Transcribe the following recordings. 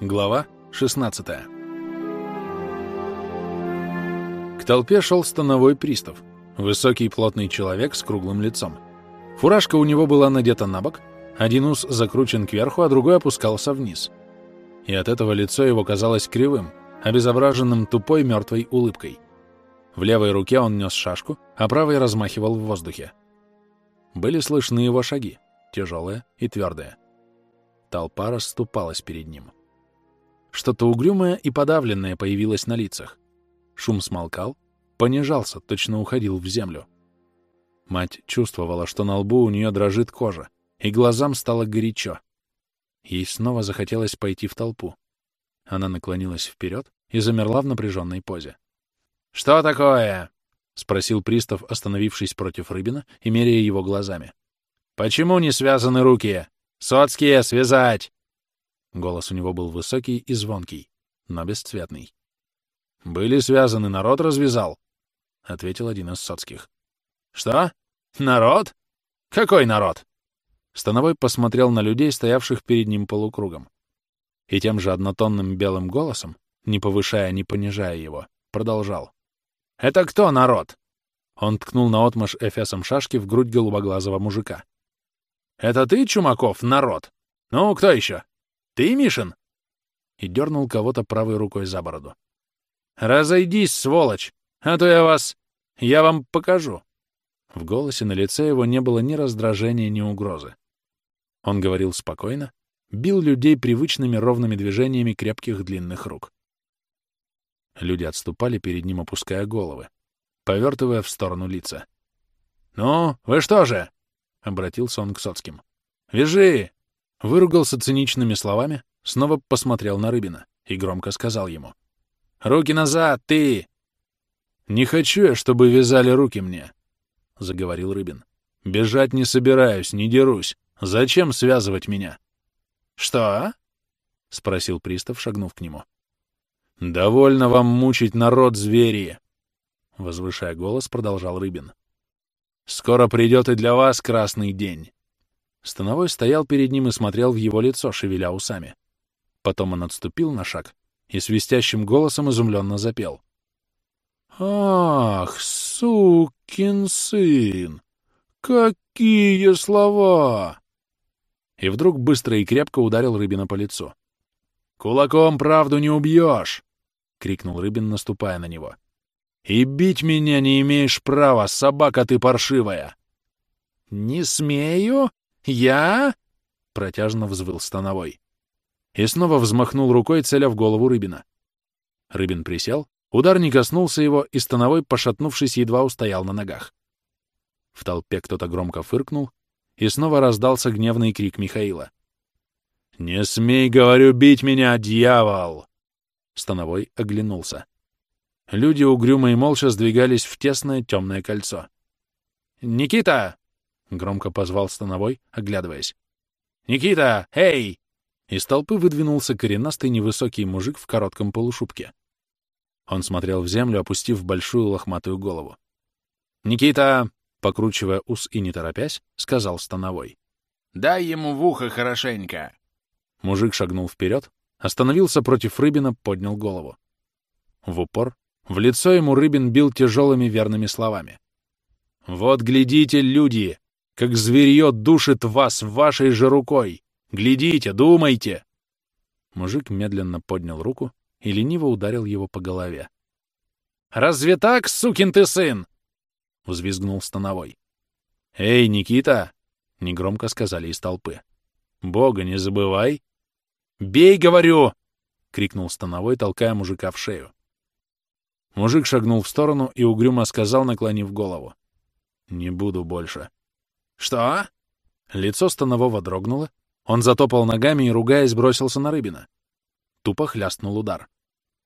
Глава 16 К толпе шел становой пристав, высокий плотный человек с круглым лицом. Фуражка у него была надета на бок, один ус закручен кверху, а другой опускался вниз. И от этого лицо его казалось кривым, обезображенным тупой мертвой улыбкой. В левой руке он нес шашку, а правой размахивал в воздухе. Были слышны его шаги, тяжелые и твердые. Толпа расступалась перед ним. Что-то угрюмое и подавленное появилось на лицах. Шум смолкал, понижался, точно уходил в землю. Мать чувствовала, что на лбу у нее дрожит кожа, и глазам стало горячо. Ей снова захотелось пойти в толпу. Она наклонилась вперед и замерла в напряженной позе. «Что такое?» — спросил пристав, остановившись против Рыбина и меряя его глазами. «Почему не связаны руки? Соцкие, связать!» Голос у него был высокий и звонкий, но бесцветный. «Были связаны, народ развязал», — ответил один из соцких. «Что? Народ? Какой народ?» Становой посмотрел на людей, стоявших перед ним полукругом. И тем же однотонным белым голосом, не повышая, не понижая его, продолжал. «Это кто народ?» Он ткнул наотмашь эфесом шашки в грудь голубоглазого мужика. «Это ты, Чумаков, народ? Ну, кто еще? Ты, Мишин?» И дернул кого-то правой рукой за бороду. «Разойдись, сволочь, а то я вас... Я вам покажу». В голосе на лице его не было ни раздражения, ни угрозы. Он говорил спокойно, бил людей привычными ровными движениями крепких длинных рук. Люди отступали перед ним, опуская головы, повертывая в сторону лица. «Ну, вы что же?» — обратился он к Соцким. «Вяжи! Выругался циничными словами, снова посмотрел на Рыбина и громко сказал ему. «Руки назад, ты!» «Не хочу я, чтобы вязали руки мне», — заговорил Рыбин. «Бежать не собираюсь, не дерусь. Зачем связывать меня?» «Что?» — спросил пристав, шагнув к нему. «Довольно вам мучить народ, звери!» Возвышая голос, продолжал Рыбин. «Скоро придет и для вас красный день. Становой стоял перед ним и смотрел в его лицо, шевеля усами. Потом он отступил на шаг и свистящим голосом изумленно запел. «Ах, сукин сын! Какие слова!» И вдруг быстро и крепко ударил Рыбина по лицу. «Кулаком правду не убьешь!» — крикнул Рыбин, наступая на него. «И бить меня не имеешь права, собака ты паршивая!» «Не смею!» «Я?» — протяжно взвыл Становой. И снова взмахнул рукой, целя в голову Рыбина. Рыбин присел, удар не коснулся его, и Становой, пошатнувшись, едва устоял на ногах. В толпе кто-то громко фыркнул, и снова раздался гневный крик Михаила. «Не смей, говорю, бить меня, дьявол!» Становой оглянулся. Люди угрюмо и молча сдвигались в тесное темное кольцо. «Никита!» — громко позвал Становой, оглядываясь. «Никита! Эй!» Из толпы выдвинулся коренастый невысокий мужик в коротком полушубке. Он смотрел в землю, опустив большую лохматую голову. «Никита!» — покручивая ус и не торопясь, сказал Становой. «Дай ему в ухо хорошенько!» Мужик шагнул вперед, остановился против Рыбина, поднял голову. В упор в лицо ему Рыбин бил тяжелыми верными словами. «Вот глядите, люди! Как зверье душит вас вашей же рукой. Глядите, думайте!» Мужик медленно поднял руку и лениво ударил его по голове. «Разве так, сукин ты сын?» — взвизгнул Становой. «Эй, Никита!» — негромко сказали из толпы. «Бога не забывай!» «Бей, говорю!» — крикнул Становой, толкая мужика в шею. Мужик шагнул в сторону и угрюмо сказал, наклонив голову. «Не буду больше». «Что?» Лицо Станового дрогнуло. Он затопал ногами и, ругаясь, бросился на Рыбина. Тупо хлястнул удар.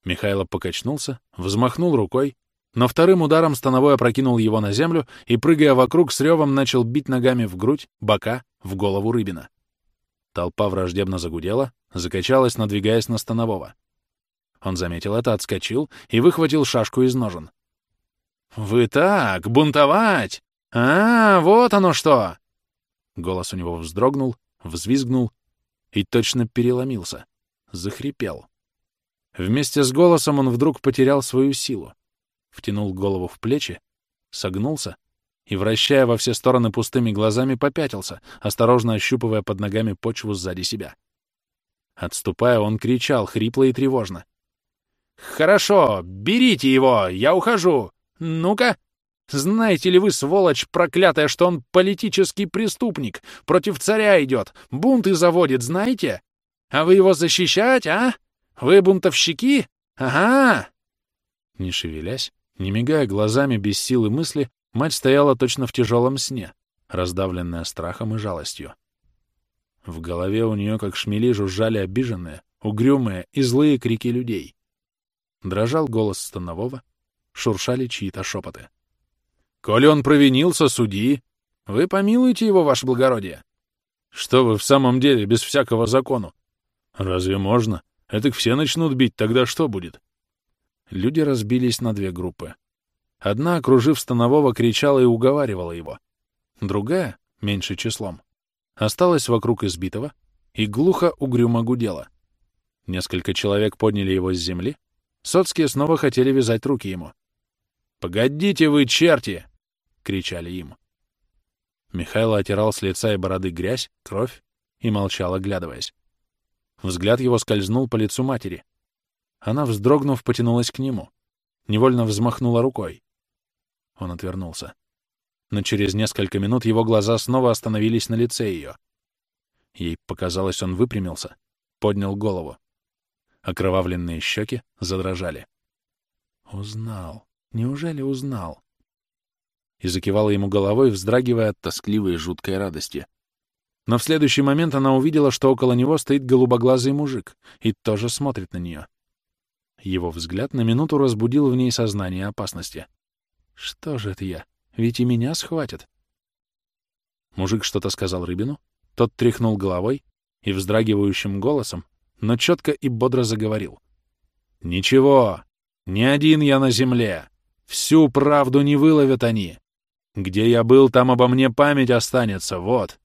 Михайло покачнулся, взмахнул рукой, но вторым ударом Становой опрокинул его на землю и, прыгая вокруг, с ревом начал бить ногами в грудь, бока, в голову Рыбина. Толпа враждебно загудела, закачалась, надвигаясь на Станового. Он заметил это, отскочил и выхватил шашку из ножен. «Вы так, бунтовать! «А, вот оно что!» Голос у него вздрогнул, взвизгнул и точно переломился. захрипел. Вместе с голосом он вдруг потерял свою силу, втянул голову в плечи, согнулся и, вращая во все стороны пустыми глазами, попятился, осторожно ощупывая под ногами почву сзади себя. Отступая, он кричал, хрипло и тревожно. «Хорошо, берите его, я ухожу! Ну-ка! Знаете ли вы, сволочь проклятая, что он политический преступник, против царя идет, бунты заводит, знаете? А вы его защищать, а? Вы бунтовщики? Ага!» Не шевелясь, не мигая глазами без силы мысли, мать стояла точно в тяжелом сне, раздавленная страхом и жалостью. В голове у нее, как шмели, жужжали обиженные, угрюмые и злые крики людей. Дрожал голос Станового, шуршали чьи-то шепоты. «Коли он провинился, суди! Вы помилуйте его, ваше благородие!» «Что вы в самом деле без всякого закону? Разве можно? Это все начнут бить, тогда что будет?» Люди разбились на две группы. Одна, окружив Станового, кричала и уговаривала его. Другая, меньше числом, осталась вокруг избитого и глухо угрюмо гудела. Несколько человек подняли его с земли, Соцкие снова хотели вязать руки ему. «Погодите вы, черти!» — кричали им. Михайло отирал с лица и бороды грязь, кровь и молчал, оглядываясь. Взгляд его скользнул по лицу матери. Она, вздрогнув, потянулась к нему. Невольно взмахнула рукой. Он отвернулся. Но через несколько минут его глаза снова остановились на лице ее. Ей показалось, он выпрямился, поднял голову. Окровавленные щеки задрожали. «Узнал. Неужели узнал?» И закивала ему головой, вздрагивая от тоскливой и жуткой радости. Но в следующий момент она увидела, что около него стоит голубоглазый мужик и тоже смотрит на нее. Его взгляд на минуту разбудил в ней сознание опасности. «Что же это я? Ведь и меня схватят!» Мужик что-то сказал Рыбину, тот тряхнул головой и вздрагивающим голосом, но четко и бодро заговорил. «Ничего, не один я на земле. Всю правду не выловят они. Где я был, там обо мне память останется, вот.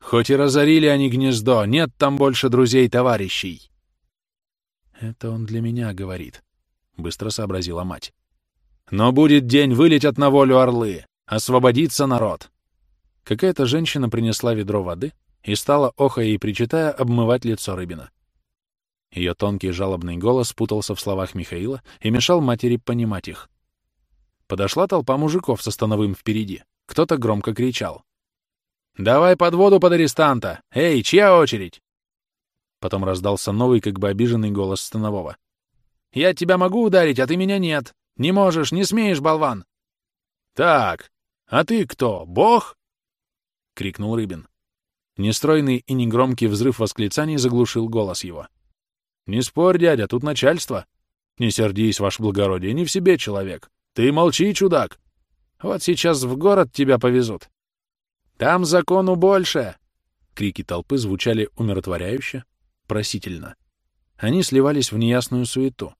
Хоть и разорили они гнездо, нет там больше друзей-товарищей». «Это он для меня говорит», — быстро сообразила мать. «Но будет день, вылетят на волю орлы, освободится народ». Какая-то женщина принесла ведро воды и стала, охая и причитая, обмывать лицо Рыбина. Ее тонкий жалобный голос путался в словах Михаила и мешал матери понимать их. Подошла толпа мужиков со становым впереди. Кто-то громко кричал. «Давай под воду под арестанта! Эй, чья очередь?» Потом раздался новый, как бы обиженный голос станового. «Я тебя могу ударить, а ты меня нет! Не можешь, не смеешь, болван!» «Так, а ты кто, бог?» — крикнул Рыбин. Нестройный и негромкий взрыв восклицаний заглушил голос его. «Не спорь, дядя, тут начальство. Не сердись, ваше благородие, не в себе человек. Ты молчи, чудак. Вот сейчас в город тебя повезут. Там закону больше!» Крики толпы звучали умиротворяюще, просительно. Они сливались в неясную суету.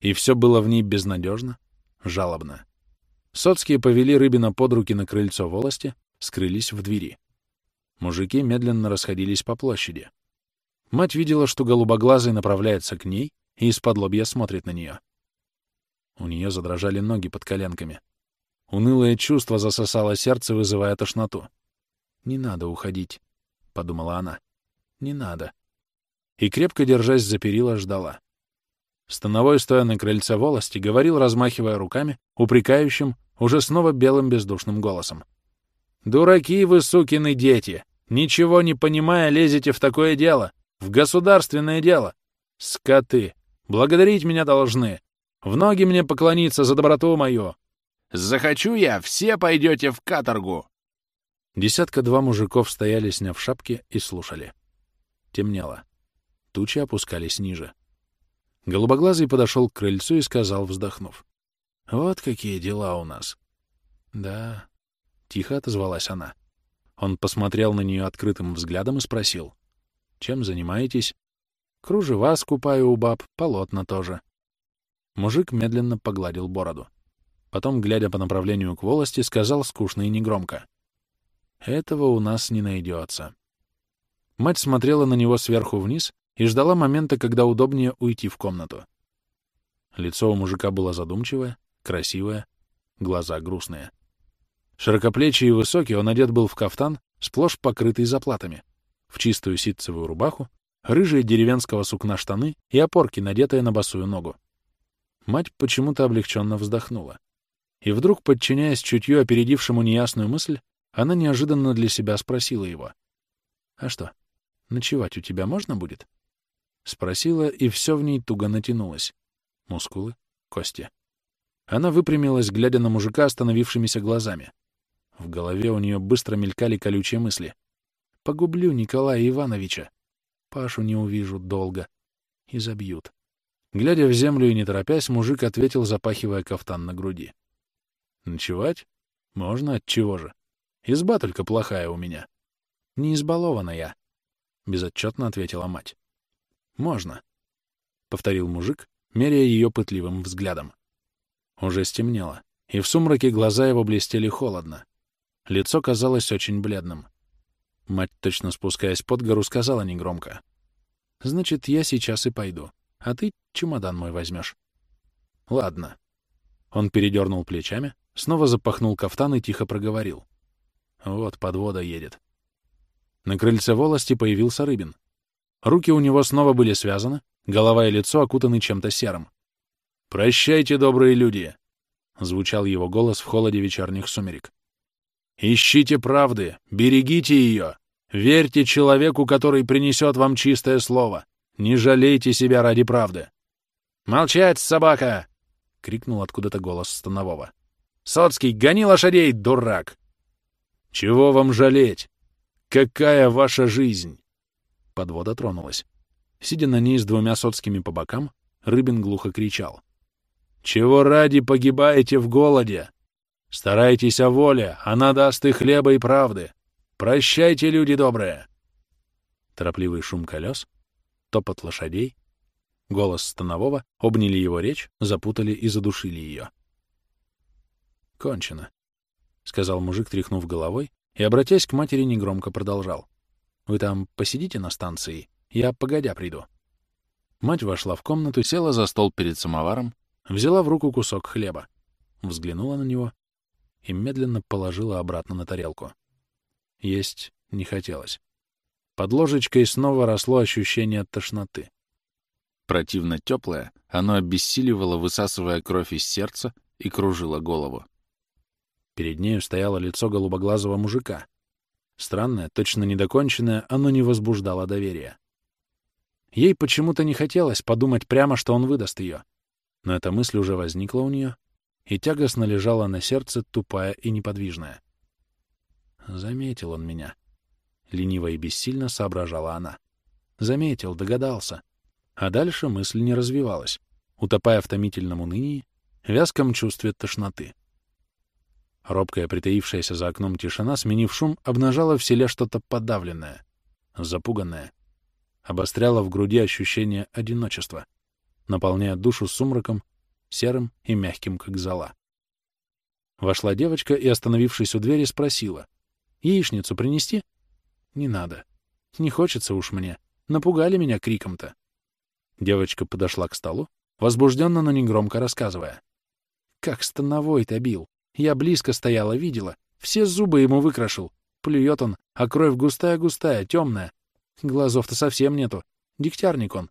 И все было в ней безнадежно, жалобно. Соцкие повели Рыбина под руки на крыльцо волости, скрылись в двери. Мужики медленно расходились по площади. Мать видела, что голубоглазый направляется к ней и из-под лобья смотрит на нее. У нее задрожали ноги под коленками. Унылое чувство засосало сердце, вызывая тошноту. «Не надо уходить», — подумала она. «Не надо». И, крепко держась за перила, ждала. Становой, стоя на крыльце волости, говорил, размахивая руками, упрекающим, уже снова белым бездушным голосом. «Дураки вы, сукины дети! Ничего не понимая, лезете в такое дело! В государственное дело. Скоты. Благодарить меня должны. В ноги мне поклониться за доброту мою. Захочу я, все пойдете в каторгу. Десятка-два мужиков стояли, сняв шапки, и слушали. Темнело. Тучи опускались ниже. Голубоглазый подошел к крыльцу и сказал, вздохнув. «Вот какие дела у нас». «Да», — тихо отозвалась она. Он посмотрел на нее открытым взглядом и спросил. Чем занимаетесь? Кружева скупаю у баб, полотна тоже. Мужик медленно погладил бороду. Потом, глядя по направлению к волости, сказал скучно и негромко. «Этого у нас не найдется». Мать смотрела на него сверху вниз и ждала момента, когда удобнее уйти в комнату. Лицо у мужика было задумчивое, красивое, глаза грустные. Широкоплечий и высокий он одет был в кафтан, сплошь покрытый заплатами, в чистую ситцевую рубаху, рыжие деревенского сукна штаны и опорки, надетые на босую ногу. Мать почему-то облегченно вздохнула. И вдруг, подчиняясь чутью опередившему неясную мысль, она неожиданно для себя спросила его. «А что, ночевать у тебя можно будет?» Спросила, и все в ней туго натянулось. Мускулы, кости. Она выпрямилась, глядя на мужика остановившимися глазами. В голове у нее быстро мелькали колючие мысли. «Погублю Николая Ивановича. Пашу не увижу долго. И забьют». Глядя в землю и не торопясь, мужик ответил, запахивая кафтан на груди. «Ночевать? Можно, от чего же? Изба только плохая у меня». «Не избалована я», — безотчетно ответила мать. «Можно», — повторил мужик, меряя ее пытливым взглядом. Уже стемнело, и в сумраке глаза его блестели холодно. Лицо казалось очень бледным. Мать, точно спускаясь под гору, сказала негромко. «Значит, я сейчас и пойду, а ты чемодан мой возьмешь». «Ладно». Он передернул плечами, снова запахнул кафтан и тихо проговорил. «Вот подвода едет». На крыльце волости появился Рыбин. Руки у него снова были связаны, голова и лицо окутаны чем-то серым. «Прощайте, добрые люди!» — звучал его голос в холоде вечерних сумерек. «Ищите правды, берегите ее, верьте человеку, который принесет вам чистое слово, не жалейте себя ради правды». «Молчать, собака!» — крикнул откуда-то голос Станового. «Соцкий, гони лошадей, дурак!» «Чего вам жалеть? Какая ваша жизнь?» Подвода тронулась. Сидя на ней с двумя соцкими по бокам, Рыбин глухо кричал. Чего ради погибаете в голоде? Старайтесь о воле, она даст и хлеба, и правды. Прощайте, люди добрые!» Торопливый шум колес, топот лошадей, голос Станового обняли его речь, запутали и задушили ее. «Кончено», — сказал мужик, тряхнув головой, и, обратясь к матери, негромко продолжал. «Вы там посидите на станции, я погодя приду». Мать вошла в комнату, села за стол перед самоваром, Взяла в руку кусок хлеба, взглянула на него и медленно положила обратно на тарелку. Есть не хотелось. Под ложечкой снова росло ощущение тошноты. Противно теплое, оно обессиливало, высасывая кровь из сердца и кружило голову. Перед нею стояло лицо голубоглазого мужика. Странное, точно недоконченное, оно не возбуждало доверия. Ей почему-то не хотелось подумать прямо, что он выдаст ее. Но эта мысль уже возникла у нее, и тягостно лежала на сердце, тупая и неподвижная. Заметил он меня. Лениво и бессильно соображала она. Заметил, догадался. А дальше мысль не развивалась, утопая в томительном унынии, вязком чувстве тошноты. Робкая, притаившаяся за окном тишина, сменив шум, обнажала в селе что-то подавленное, запуганное. Обостряла в груди ощущение одиночества наполняя душу сумраком, серым и мягким, как зола. Вошла девочка и, остановившись у двери, спросила. «Яичницу принести?» «Не надо. Не хочется уж мне. Напугали меня криком-то». Девочка подошла к столу, возбужденно, но негромко рассказывая. «Как становой-то бил. Я близко стояла, видела. Все зубы ему выкрашил. Плюет он, а кровь густая-густая, темная. Глазов-то совсем нету. Дегтярник он.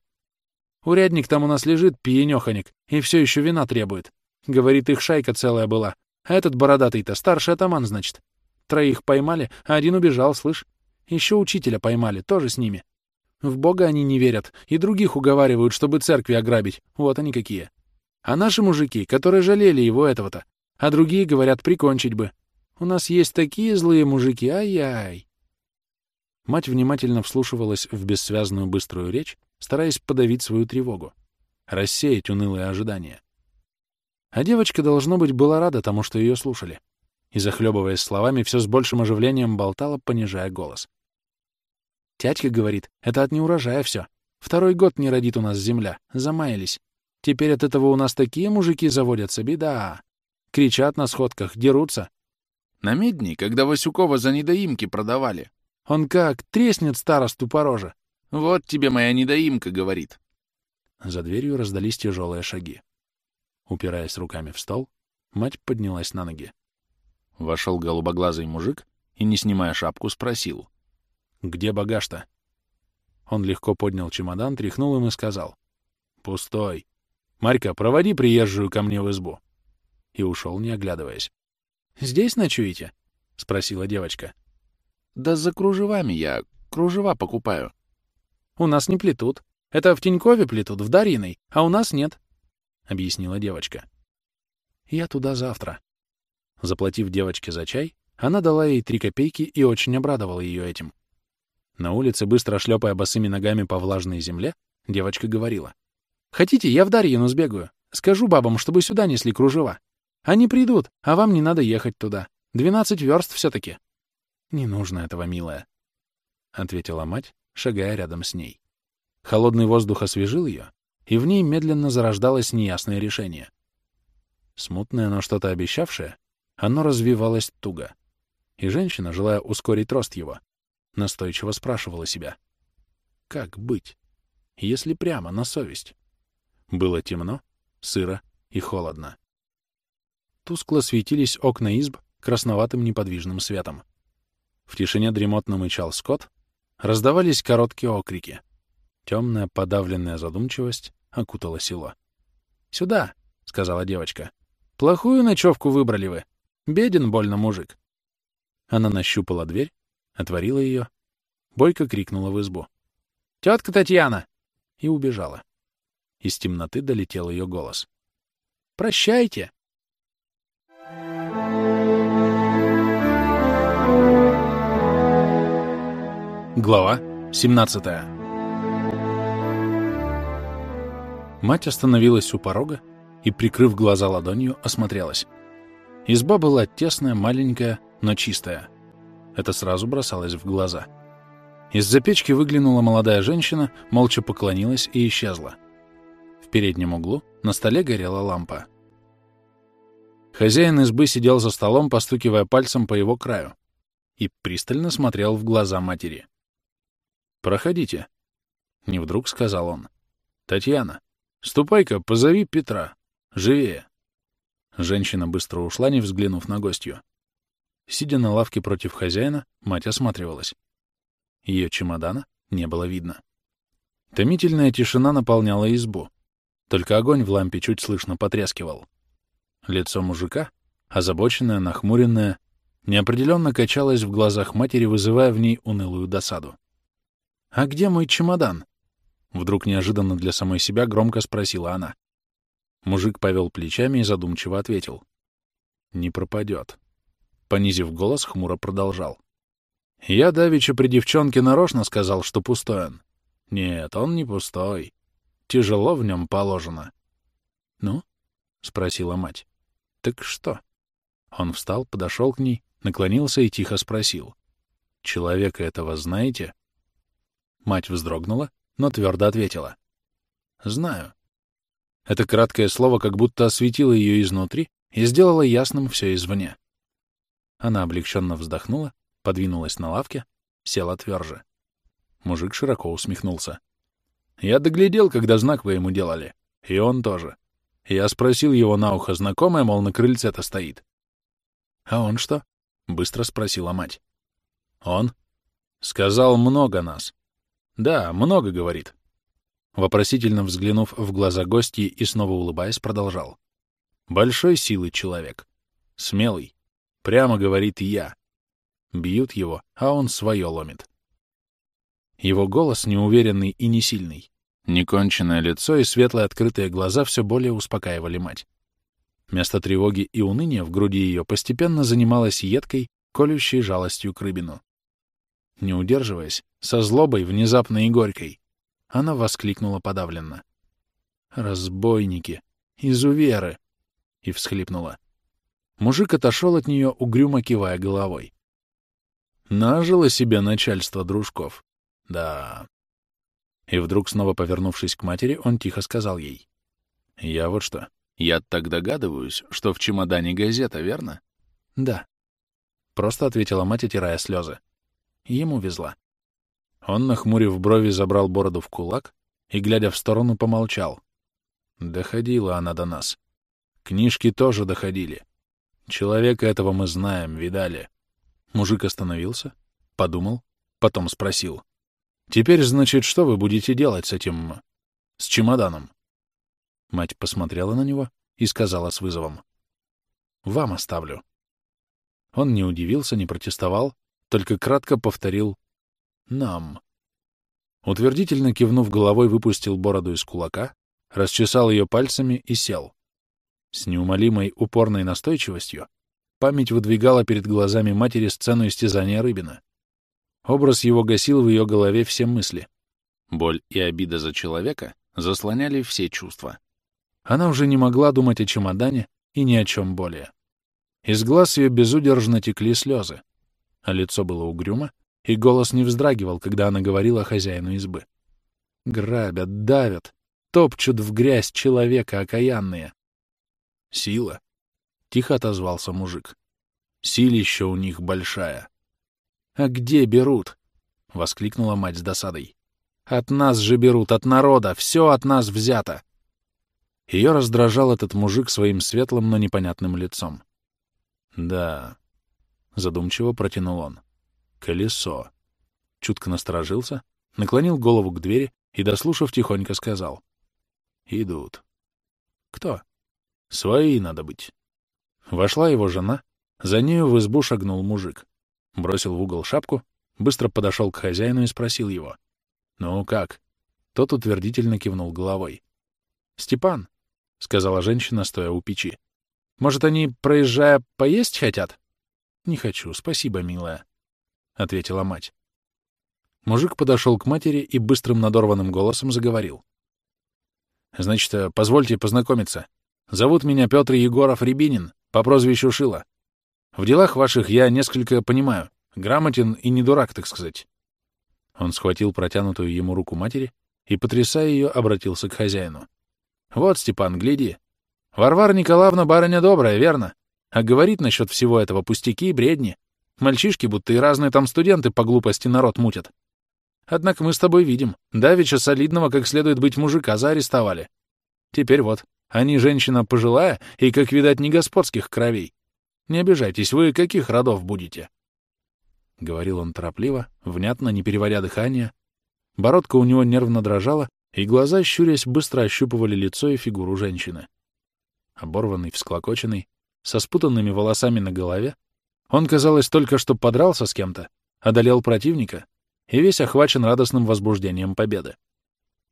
Урядник там у нас лежит, пьянёханик, и все еще вина требует. Говорит, их шайка целая была. А этот бородатый-то старший атаман, значит. Троих поймали, а один убежал, слышь. Еще учителя поймали, тоже с ними. В Бога они не верят, и других уговаривают, чтобы церкви ограбить. Вот они какие. А наши мужики, которые жалели его этого-то, а другие говорят, прикончить бы. У нас есть такие злые мужики, ай-яй. Мать внимательно вслушивалась в бессвязную быструю речь, стараясь подавить свою тревогу, рассеять унылые ожидания. А девочка, должно быть, была рада тому, что ее слушали, и, захлебываясь словами, все с большим оживлением болтала, понижая голос. «Тятька говорит, это от неурожая все. Второй год не родит у нас земля, замаялись. Теперь от этого у нас такие мужики заводятся, беда. Кричат на сходках, дерутся. На медни, когда Васюкова за недоимки продавали. Он как треснет старосту по роже. Вот тебе моя недоимка говорит. За дверью раздались тяжелые шаги. Упираясь руками в стол, мать поднялась на ноги. Вошел голубоглазый мужик и, не снимая шапку, спросил. «Где багаж-то?» Он легко поднял чемодан, тряхнул им и сказал. «Пустой. Марька, проводи приезжую ко мне в избу». И ушел, не оглядываясь. «Здесь ночуете?» — спросила девочка. «Да за кружевами я кружева покупаю». «У нас не плетут. Это в Тинькове плетут, в Дарьиной, а у нас нет», — объяснила девочка. «Я туда завтра». Заплатив девочке за чай, она дала ей три копейки и очень обрадовала ее этим. На улице, быстро шлепая босыми ногами по влажной земле, девочка говорила. «Хотите, я в Дарьину сбегаю? Скажу бабам, чтобы сюда несли кружева. Они придут, а вам не надо ехать туда. Двенадцать верст все-таки». «Не нужно этого, милая», — ответила мать, шагая рядом с ней. Холодный воздух освежил ее, и в ней медленно зарождалось неясное решение. Смутное, но что-то обещавшее, оно развивалось туго. И женщина, желая ускорить рост его, настойчиво спрашивала себя. Как быть, если прямо на совесть? Было темно, сыро и холодно. Тускло светились окна изб красноватым неподвижным светом. В тишине дремотно мычал скот, раздавались короткие окрики. Темная подавленная задумчивость окутала село. «Сюда!» — сказала девочка. «Плохую ночевку выбрали вы. Беден больно мужик». Она нащупала дверь, отворила ее, бойко крикнула в избу. «Тетка Татьяна!» и убежала. Из темноты долетел ее голос. «Прощайте!» Глава 17 Мать остановилась у порога и, прикрыв глаза ладонью, осмотрелась. Изба была тесная, маленькая, но чистая. Это сразу бросалось в глаза. Из-за печки выглянула молодая женщина, молча поклонилась и исчезла. В переднем углу на столе горела лампа. Хозяин избы сидел за столом, постукивая пальцем по его краю, и пристально смотрел в глаза матери. «Проходите», — не вдруг сказал он. «Татьяна, ступай-ка, позови Петра. Живее». Женщина быстро ушла, не взглянув на гостью. Сидя на лавке против хозяина, мать осматривалась. Ее чемодана не было видно. Томительная тишина наполняла избу. Только огонь в лампе чуть слышно потрескивал. Лицо мужика, озабоченное, нахмуренное, неопределенно качалось в глазах матери, вызывая в ней унылую досаду. «А где мой чемодан?» Вдруг неожиданно для самой себя громко спросила она. Мужик повел плечами и задумчиво ответил. «Не пропадет». Понизив голос, хмуро продолжал. «Я давеча при девчонке нарочно сказал, что пустой он. Нет, он не пустой. Тяжело в нем положено». «Ну?» — спросила мать. «Так что?» Он встал, подошел к ней, наклонился и тихо спросил. «Человека этого знаете?» Мать вздрогнула, но твердо ответила. «Знаю». Это краткое слово как будто осветило ее изнутри и сделало ясным все извне. Она облегченно вздохнула, подвинулась на лавке, села тверже. Мужик широко усмехнулся. «Я доглядел, когда знак вы ему делали. И он тоже. Я спросил его на ухо знакомое, мол, на крыльце-то стоит. «А он что?» — быстро спросила мать. «Он?» «Сказал много нас. «Да, много, — говорит». Вопросительно взглянув в глаза гостьи и снова улыбаясь, продолжал. «Большой силы человек. Смелый. Прямо говорит «я». Бьют его, а он свое ломит. Его голос неуверенный и несильный. Неконченное лицо и светлые открытые глаза все более успокаивали мать. Место тревоги и уныния в груди ее постепенно занималось едкой, колющей жалостью к рыбину. Не удерживаясь, со злобой, внезапной и горькой, она воскликнула подавленно. «Разбойники! Изуверы!» и всхлипнула. Мужик отошел от нее, угрюмо кивая головой. Нажило себе начальство дружков. Да. И вдруг, снова повернувшись к матери, он тихо сказал ей. «Я вот что. Я так догадываюсь, что в чемодане газета, верно?» «Да». Просто ответила мать, отирая слезы. Ему везла. Он, нахмурив брови, забрал бороду в кулак и, глядя в сторону, помолчал. Доходила она до нас. Книжки тоже доходили. Человека этого мы знаем, видали. Мужик остановился, подумал, потом спросил. «Теперь, значит, что вы будете делать с этим... с чемоданом?» Мать посмотрела на него и сказала с вызовом. «Вам оставлю». Он не удивился, не протестовал, только кратко повторил «нам». Утвердительно кивнув головой, выпустил бороду из кулака, расчесал ее пальцами и сел. С неумолимой упорной настойчивостью память выдвигала перед глазами матери сцену истязания Рыбина. Образ его гасил в ее голове все мысли. Боль и обида за человека заслоняли все чувства. Она уже не могла думать о чемодане и ни о чем более. Из глаз ее безудержно текли слезы, а лицо было угрюмо, и голос не вздрагивал, когда она говорила хозяину избы. Грабят, давят, топчут в грязь человека окаянные. Сила, — тихо отозвался мужик. Силища у них большая. «А где берут?» — воскликнула мать с досадой. «От нас же берут, от народа, все от нас взято!» Ее раздражал этот мужик своим светлым, но непонятным лицом. «Да», — задумчиво протянул он, — «колесо». Чутко насторожился, наклонил голову к двери и, дослушав, тихонько сказал. «Идут». «Кто?» «Свои надо быть». Вошла его жена, за нею в избу шагнул мужик бросил в угол шапку, быстро подошел к хозяину и спросил его. «Ну как?» Тот утвердительно кивнул головой. «Степан», — сказала женщина, стоя у печи, — «может, они, проезжая, поесть хотят?» «Не хочу, спасибо, милая», — ответила мать. Мужик подошел к матери и быстрым надорванным голосом заговорил. «Значит, позвольте познакомиться. Зовут меня Петр Егоров-Рябинин, по прозвищу Шила. В делах ваших я несколько понимаю. Грамотен и не дурак, так сказать. Он схватил протянутую ему руку матери и, потрясая ее, обратился к хозяину. «Вот, Степан, гляди. Варвара Николаевна барыня добрая, верно? А говорит насчет всего этого пустяки и бредни. Мальчишки, будто и разные там студенты по глупости народ мутят. Однако мы с тобой видим, давеча солидного, как следует быть мужика, заарестовали. Теперь вот, они женщина пожилая и, как видать, не господских кровей. Не обижайтесь, вы каких родов будете?» Говорил он торопливо, внятно, не переводя дыхание. Бородка у него нервно дрожала, и глаза, щурясь, быстро ощупывали лицо и фигуру женщины. Оборванный, всклокоченный, со спутанными волосами на голове, он, казалось, только что подрался с кем-то, одолел противника и весь охвачен радостным возбуждением победы.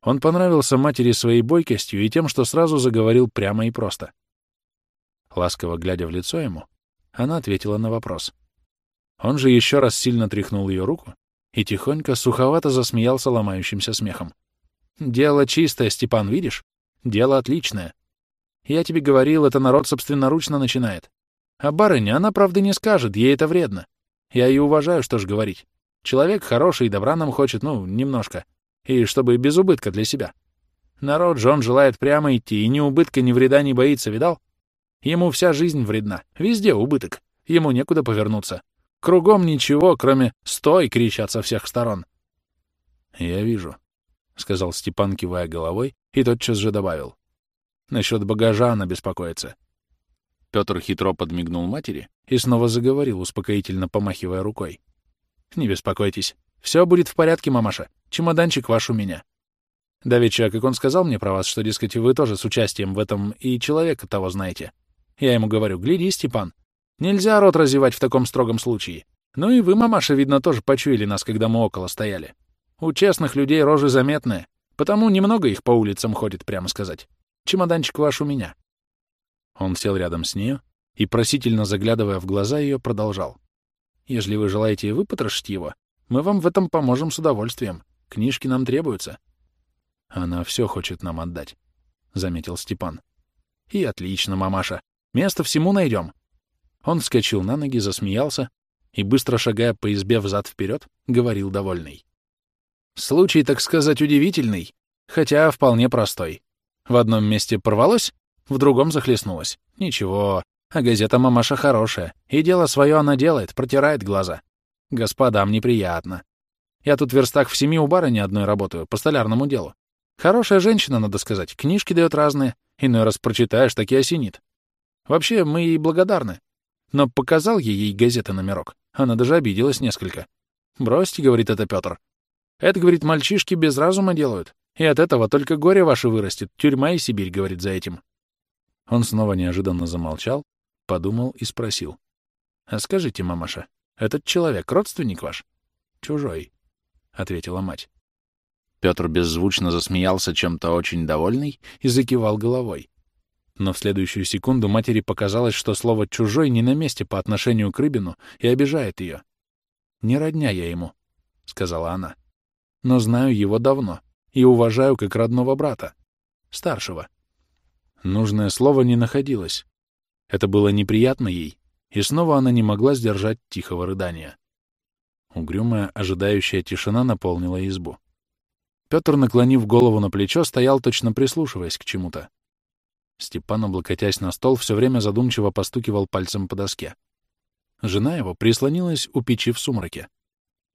Он понравился матери своей бойкостью и тем, что сразу заговорил прямо и просто. Ласково глядя в лицо ему, она ответила на вопрос. Он же еще раз сильно тряхнул ее руку и тихонько, суховато засмеялся ломающимся смехом. «Дело чистое, Степан, видишь? Дело отличное. Я тебе говорил, это народ собственноручно начинает. А барыня, она, правда, не скажет, ей это вредно. Я ее уважаю, что ж говорить. Человек хороший и добра нам хочет, ну, немножко. И чтобы без убытка для себя. Народ же он желает прямо идти, и ни убытка, ни вреда не боится, видал? Ему вся жизнь вредна, везде убыток, ему некуда повернуться. Кругом ничего, кроме «стой!» кричат со всех сторон. «Я вижу», — сказал Степан, кивая головой, и тотчас же добавил. «Насчет багажа она беспокоится». Петр хитро подмигнул матери и снова заговорил, успокоительно помахивая рукой. «Не беспокойтесь. Все будет в порядке, мамаша. Чемоданчик ваш у меня. Давеча, как он сказал мне про вас, что, дескать, вы тоже с участием в этом и человека того знаете. Я ему говорю, гляди, Степан, нельзя рот разевать в таком строгом случае. Ну и вы, мамаша, видно, тоже почуяли нас, когда мы около стояли. У честных людей рожи заметные, потому немного их по улицам ходит, прямо сказать. Чемоданчик ваш у меня. Он сел рядом с нею и, просительно заглядывая в глаза ее, продолжал. «Если вы желаете выпотрошить его, мы вам в этом поможем с удовольствием. Книжки нам требуются». «Она все хочет нам отдать», — заметил Степан. «И отлично, мамаша. Место всему найдем. Он вскочил на ноги, засмеялся и, быстро шагая по избе взад-вперед, говорил довольный. Случай, так сказать, удивительный, хотя вполне простой. В одном месте порвалось, в другом захлестнулось. Ничего, а газета «Мамаша» хорошая, и дело свое она делает, протирает глаза. Господам неприятно. Я тут в верстах в семи у барыни одной работаю, по столярному делу. Хорошая женщина, надо сказать, книжки дает разные, иной раз прочитаешь, так и осенит. Вообще, мы ей благодарны. Но показал ей ей газеты номерок. Она даже обиделась несколько. «Бросьте», — говорит это Петр. «Это, — говорит, — мальчишки без разума делают. И от этого только горе ваше вырастет. Тюрьма и Сибирь, — говорит, — за этим». Он снова неожиданно замолчал, подумал и спросил. «А скажите, мамаша, этот человек родственник ваш?» «Чужой», — ответила мать. Петр беззвучно засмеялся чем-то очень довольный и закивал головой. Но в следующую секунду матери показалось, что слово «чужой» не на месте по отношению к Рыбину и обижает ее. «Не родня я ему», — сказала она. «Но знаю его давно и уважаю как родного брата, старшего». Нужное слово не находилось. Это было неприятно ей, и снова она не могла сдержать тихого рыдания. Угрюмая, ожидающая тишина наполнила избу. Петр, наклонив голову на плечо, стоял, точно прислушиваясь к чему-то. Степан, облокотясь на стол, все время задумчиво постукивал пальцем по доске. Жена его прислонилась у печи в сумраке.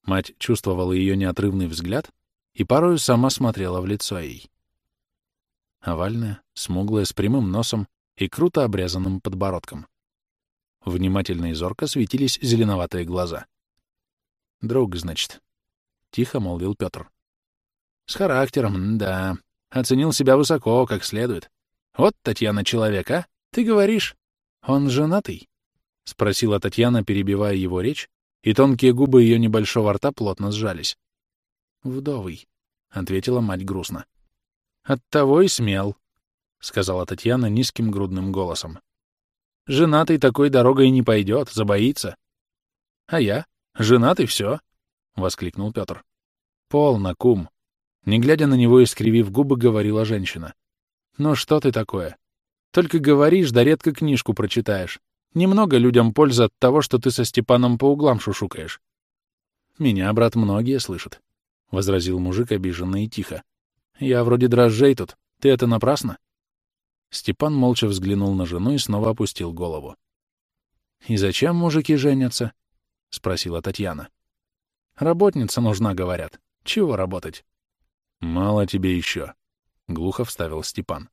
Мать чувствовала ее неотрывный взгляд и порою сама смотрела в лицо ей. Овальная, смуглая, с прямым носом и круто обрезанным подбородком. Внимательно и зорко светились зеленоватые глаза. «Друг, значит», — тихо молвил Петр. С характером, да. Оценил себя высоко, как следует. Вот, Татьяна, человек, а? Ты говоришь, он женатый? — спросила Татьяна, перебивая его речь, и тонкие губы ее небольшого рта плотно сжались. «Вдовый», — ответила мать грустно. «Оттого и смел», — сказала Татьяна низким грудным голосом. «Женатый такой дорогой не пойдет, забоится». «А я? Женатый все», — воскликнул Петр. «Полно, кум», не глядя на него и скривив губы, говорила женщина. «Ну что ты такое? Только говоришь, да редко книжку прочитаешь. Немного людям пользы от того, что ты со Степаном по углам шушукаешь». «Меня, брат, многие слышат», — возразил мужик обиженно и тихо. «Я вроде дрожжей тут. Ты это напрасно?» Степан молча взглянул на жену и снова опустил голову. «И зачем мужики женятся?» — спросила Татьяна. «Работница нужна, говорят. Чего работать? «Мало тебе еще», — глухо вставил Степан.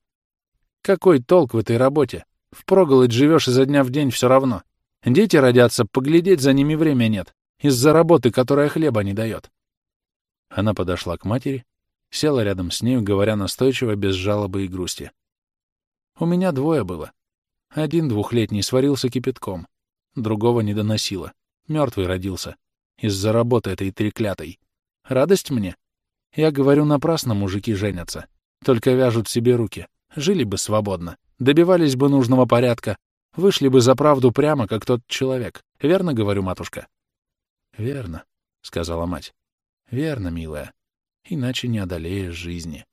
«Какой толк в этой работе? Впроголодь живешь изо дня в день все равно. Дети родятся, поглядеть за ними время нет, из-за работы, которая хлеба не дает». Она подошла к матери, села рядом с нею, говоря настойчиво, без жалобы и грусти. «У меня двое было. Один двухлетний сварился кипятком, другого не доносило. Мертвый родился. Из-за работы этой треклятой. Радость мне? Я говорю, напрасно мужики женятся. Только вяжут себе руки. Жили бы свободно. Добивались бы нужного порядка. Вышли бы за правду прямо, как тот человек. Верно говорю, матушка? — Верно, — сказала мать. — Верно, милая. Иначе не одолеешь жизни.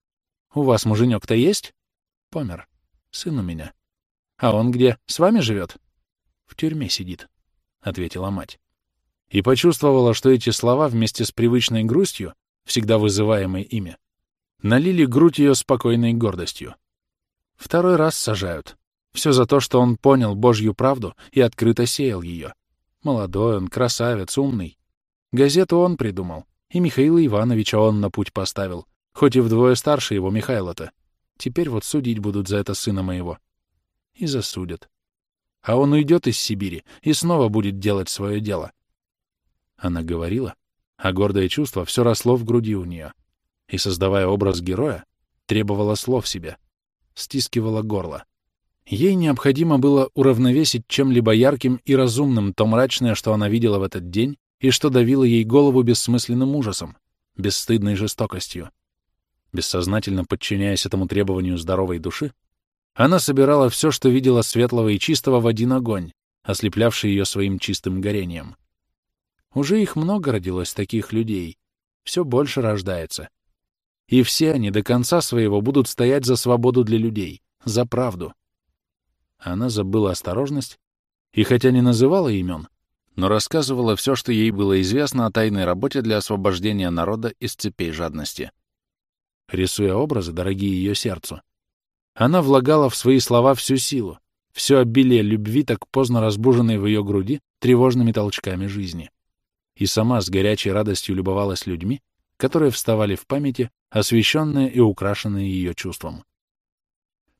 — У вас муженек-то есть? — Помер. Сын у меня. — А он где? С вами живет? — В тюрьме сидит, — ответила мать. И почувствовала, что эти слова вместе с привычной грустью всегда вызываемой ими, налили грудь ее спокойной гордостью. Второй раз сажают. Все за то, что он понял Божью правду и открыто сеял ее. Молодой он, красавец, умный. Газету он придумал, и Михаила Ивановича он на путь поставил, хоть и вдвое старше его Михайла-то. Теперь вот судить будут за это сына моего. И засудят. А он уйдет из Сибири и снова будет делать свое дело. Она говорила, а гордое чувство все росло в груди у нее, и, создавая образ героя, требовало слов себе, стискивало горло. Ей необходимо было уравновесить чем-либо ярким и разумным то мрачное, что она видела в этот день, и что давило ей голову бессмысленным ужасом, бесстыдной жестокостью. Бессознательно подчиняясь этому требованию здоровой души, она собирала все, что видела светлого и чистого в один огонь, ослеплявший ее своим чистым горением. Уже их много родилось таких людей. Все больше рождается. И все они до конца своего будут стоять за свободу для людей, за правду. Она забыла осторожность и хотя не называла имен, но рассказывала все, что ей было известно о тайной работе для освобождения народа из цепей жадности. Рисуя образы, дорогие ее сердцу, она влагала в свои слова всю силу, все обилие любви, так поздно разбуженной в ее груди тревожными толчками жизни. и сама с горячей радостью любовалась людьми, которые вставали в памяти, освещенные и украшенные ее чувством.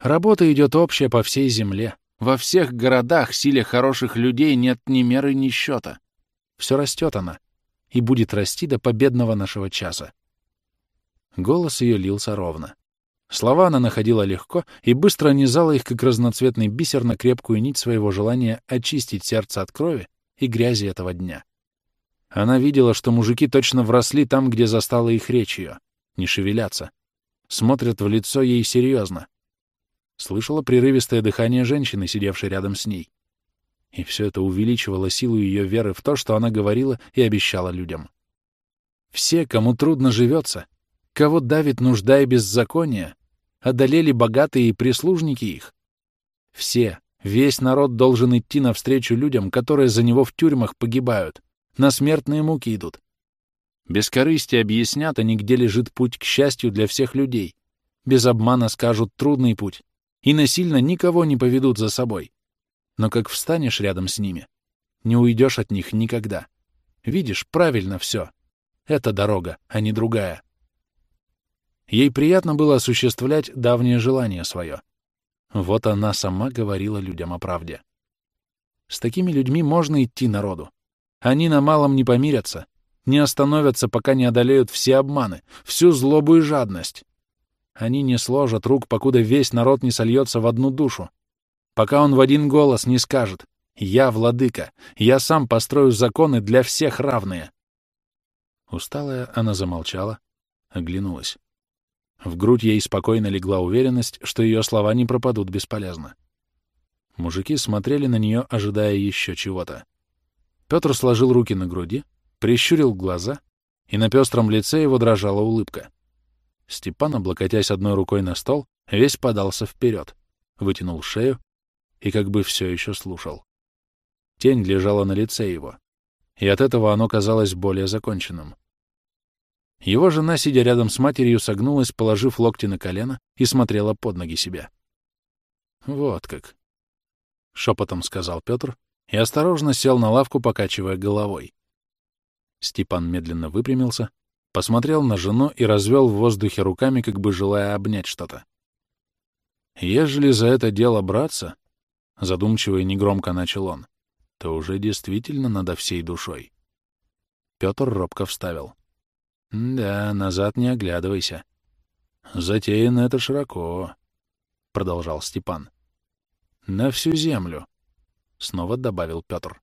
Работа идет общая по всей земле. Во всех городах силе хороших людей нет ни меры, ни счета. Все растет она и будет расти до победного нашего часа. Голос ее лился ровно. Слова она находила легко и быстро низала их, как разноцветный бисер, на крепкую нить своего желания очистить сердце от крови и грязи этого дня. Она видела, что мужики точно вросли там, где застала их речь ее, не шевелятся, смотрят в лицо ей серьезно. Слышала прерывистое дыхание женщины, сидевшей рядом с ней. И все это увеличивало силу ее веры в то, что она говорила и обещала людям. Все, кому трудно живется, кого давит нужда и беззаконие, одолели богатые и прислужники их. Все, весь народ должен идти навстречу людям, которые за него в тюрьмах погибают, на смертные муки идут. Без корысти объяснят они, где лежит путь к счастью для всех людей. Без обмана скажут трудный путь, и насильно никого не поведут за собой. Но как встанешь рядом с ними, не уйдешь от них никогда. Видишь, правильно все. Это дорога, а не другая. Ей приятно было осуществлять давнее желание свое. Вот она сама говорила людям о правде. С такими людьми можно идти народу. Они на малом не помирятся, не остановятся, пока не одолеют все обманы, всю злобу и жадность. Они не сложат рук, покуда весь народ не сольется в одну душу, пока он в один голос не скажет «Я владыка, я сам построю законы для всех равные». Усталая, она замолчала, оглянулась. В грудь ей спокойно легла уверенность, что ее слова не пропадут бесполезно. Мужики смотрели на нее, ожидая еще чего-то. Петр сложил руки на груди, прищурил глаза, и на пестром лице его дрожала улыбка. Степан, облокотясь одной рукой на стол, весь подался вперед, вытянул шею и как бы все еще слушал. Тень лежала на лице его, и от этого оно казалось более законченным. Его жена, сидя рядом с матерью, согнулась, положив локти на колено, и смотрела под ноги себя. «Вот как», — шепотом сказал Петр и осторожно сел на лавку, покачивая головой. Степан медленно выпрямился, посмотрел на жену и развел в воздухе руками, как бы желая обнять что-то. «Ежели за это дело браться», — задумчиво и негромко начал он, — то уже действительно надо всей душой. Петр робко вставил. «Да, назад не оглядывайся. Затеяно это широко», — продолжал Степан. «На всю землю», — снова добавил Петр.